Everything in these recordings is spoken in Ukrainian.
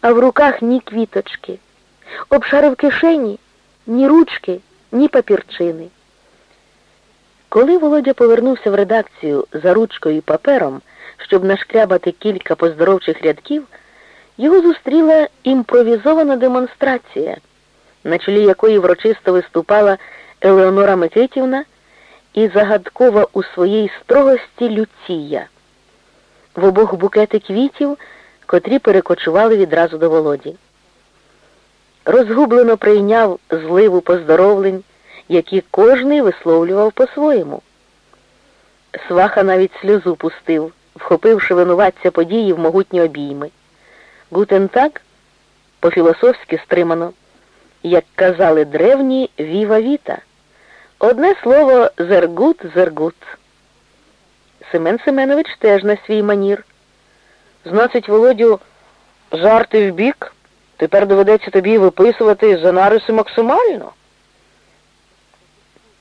а в руках ні квіточки, обшарив кишені ні ручки, ні папірчини. Коли Володя повернувся в редакцію за ручкою і папером, щоб нашкрябати кілька поздоровчих рядків, його зустріла імпровізована демонстрація, на чолі якої врочисто виступала Елеонора Микитівна і загадкова у своїй строгості Люція. В обох букети квітів, котрі перекочували відразу до Володі. Розгублено прийняв зливу поздоровлень, які кожний висловлював по-своєму. Сваха навіть сльозу пустив, вхопивши винуватця події в могутні обійми. Гутен так, по-філософськи стримано, як казали древні віва віта. Одне слово зергут зергут. Семен Семенович теж на свій манір. Значить, Володю, жарти в бік, тепер доведеться тобі виписувати за нариси максимально.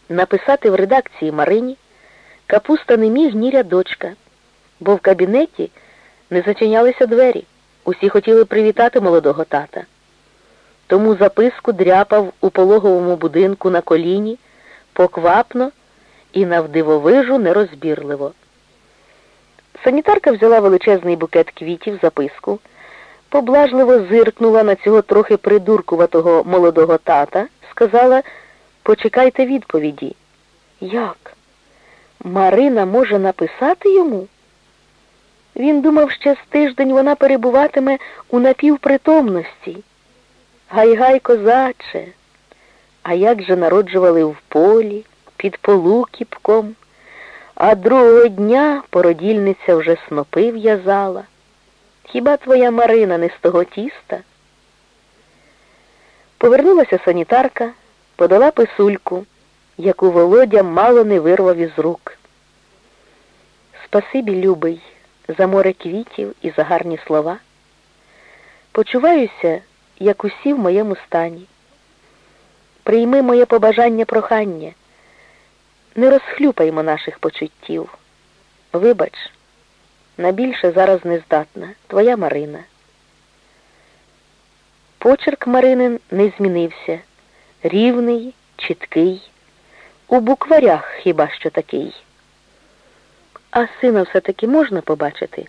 Написати в редакції Марині капуста не міг ні рядочка, бо в кабінеті не зачинялися двері. Усі хотіли привітати молодого тата. Тому записку дряпав у пологовому будинку на коліні, поквапно і навдивовижу нерозбірливо. Санітарка взяла величезний букет квітів, записку, поблажливо зиркнула на цього трохи придуркуватого молодого тата, сказала почекайте відповіді. Як? Марина може написати йому? Він думав, ще з тиждень вона перебуватиме у напівпритомності. Гай-гай, козаче, а як же народжували в полі, під полукіпком, а другого дня породільниця вже снопи в'язала. Хіба твоя Марина не з того тіста? Повернулася санітарка, подала писульку, яку Володя мало не вирвав із рук. Спасибі, любий, за море квітів і за гарні слова. Почуваюся, як усі в моєму стані. Прийми моє побажання прохання, не розхлюпаймо наших почуттів. Вибач, на більше зараз не здатна, твоя Марина. Почерк Маринин не змінився. Рівний, чіткий, у букварях хіба що такий. А сина все-таки можна побачити?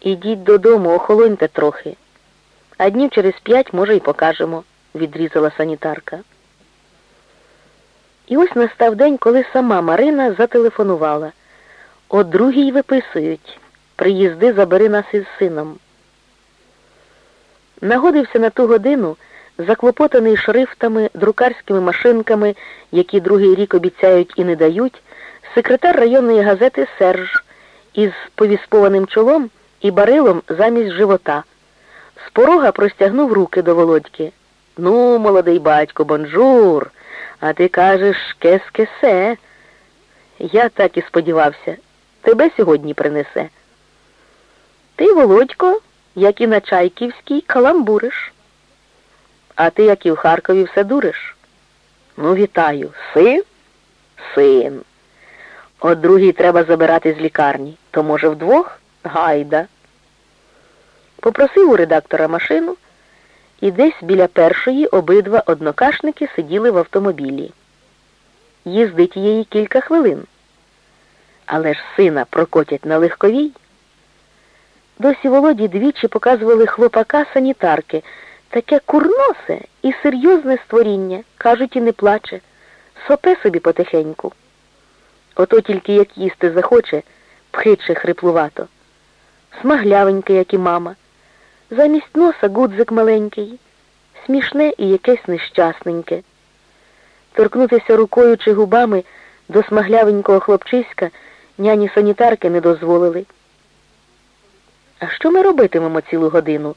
Ідіть додому, охолоньте трохи, а днів через п'ять, може, й покажемо, відрізала санітарка. І ось настав день, коли сама Марина зателефонувала. О другій виписують. Приїзди забери нас із сином. Нагодився на ту годину, заклопотаний шрифтами, друкарськими машинками, які другий рік обіцяють і не дають, секретар районної газети Серж із повіспованим чолом і барилом замість живота. З порога простягнув руки до Володьки. Ну, молодий батько, бонжур, а ти кажеш кес-кесе. Я так і сподівався, тебе сьогодні принесе. Ти, Володько, як і на Чайківській, каламбуриш. А ти, як і в Харкові, все дуриш. Ну, вітаю. Син? Син. От другий треба забирати з лікарні. То, може, вдвох? Гайда. Попросив у редактора машину, і десь біля першої обидва однокашники сиділи в автомобілі. Їздить її кілька хвилин. Але ж сина прокотять на легковій. Досі Володі двічі показували хлопака санітарки. Таке курносе і серйозне створіння, кажуть, і не плаче, сопе собі потихеньку. Ото тільки як їсти захоче, пхиче хриплувато. Смаглявеньке, як і мама. Замість носа гудзик маленький, смішне і якесь нещасненьке. Торкнутися рукою чи губами до смаглявенького хлопчиська няні санітарки не дозволили. А що ми робитимемо цілу годину?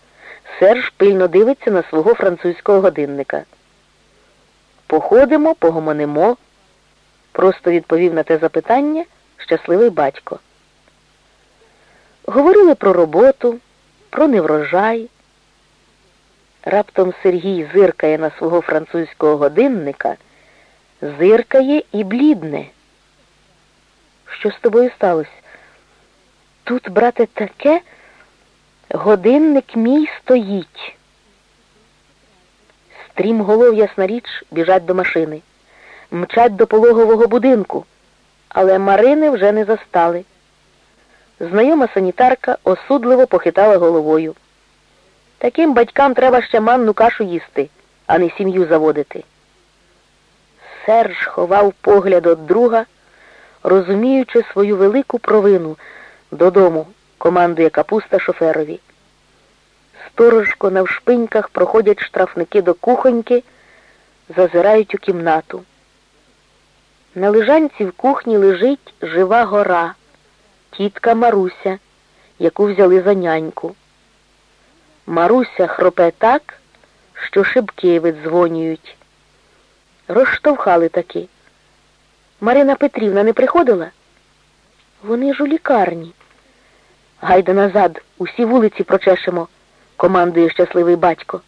Серж пильно дивиться на свого французького годинника. Походимо, погомонимо, просто відповів на те запитання щасливий батько. Говорили про роботу, про неврожай. Раптом Сергій зиркає на свого французького годинника, зиркає і блідне. Що з тобою сталося? Тут, брате, таке, Годинник мій стоїть. Стрімголов, ясна річ, біжать до машини, мчать до пологового будинку, але Марини вже не застали. Знайома санітарка осудливо похитала головою. Таким батькам треба ще манну кашу їсти, а не сім'ю заводити. Серж ховав погляд від друга, розуміючи свою велику провину додому, командує капуста шоферові. Сторожко на вшпиньках проходять штрафники до кухоньки, зазирають у кімнату. На лежанці в кухні лежить жива гора, тітка Маруся, яку взяли за няньку. Маруся хропе так, що шибки видзвонюють. Розштовхали таки. Марина Петрівна не приходила? Вони ж у лікарні. Гайда назад, усі вулиці прочешемо, командує щасливий батько.